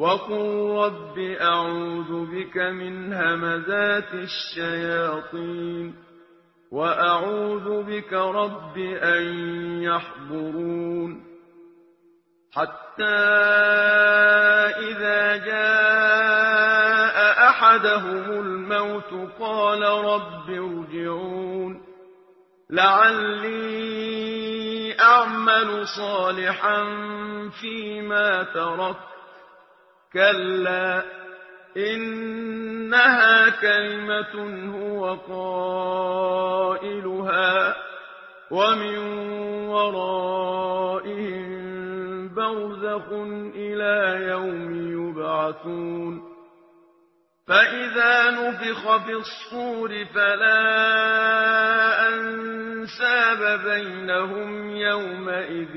وَقُل رَّبِّ أَعُوذُ بِكَ مِنْ هَمَزَاتِ الشَّيَاطِينِ وَأَعُوذُ بِكَ رَبِّ أَن يَحْضُرُونِ حَتَّىٰ إِذَا جَاءَ أَحَدَهُمُ الْمَوْتُ قَالَ رَبِّ ارْجِعُونِ لَعَلِّي أَعْمَلُ صَالِحًا فِيمَا تَرَكْتُ كَلَّا إِنَّهَا كَلِمَةٌ هُوَ قَائِلُهَا وَمِن وَرَائِهِم بَرْزَخٌ إِلَىٰ يَوْمِ يُبْعَثُونَ. فَإِذَا نُفِخَ فِي الصُّورِ فَلَا أَنسَابَ بَيْنَهُمْ يَوْمَئِذٍ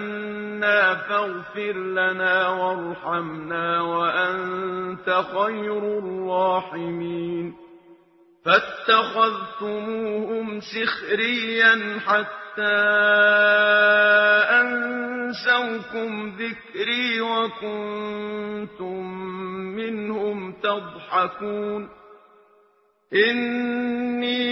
آمَنَّا فَاغْفِرْ لَنَا وَارْحَمْنَا وَأَنتَ خَيْرُ الرَّاحِمِينَ. فَاتَّخَذْتُمُوهُمْ سِخْرِيًّا حَتَّىٰ أَنسَوْكُمْ ذِكْرِي وَكُنتُم مِّنْهُمْ تَضْحَكُونَ. إِنِّي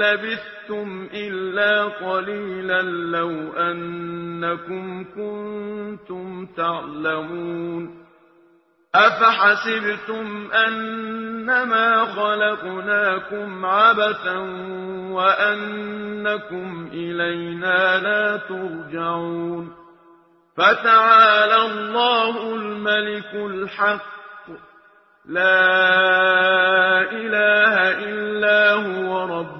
لَّبِثْتُمْ إِلَّا قَلِيلًا لَّوْ أَنَّكُمْ كُنتُمْ تَعْلَمُونَ أَفَحَسِبْتُمْ أَنَّمَا خَلَقْنَاكُمْ عَبَثًا وَأَنَّكُمْ إِلَيْنَا لَا تُرْجَعُونَ فَتَعَالَى اللَّهُ الْمَلِكُ الْحَقُّ لَا إِلَٰهَ إِلَّا هُوَ رَبُّ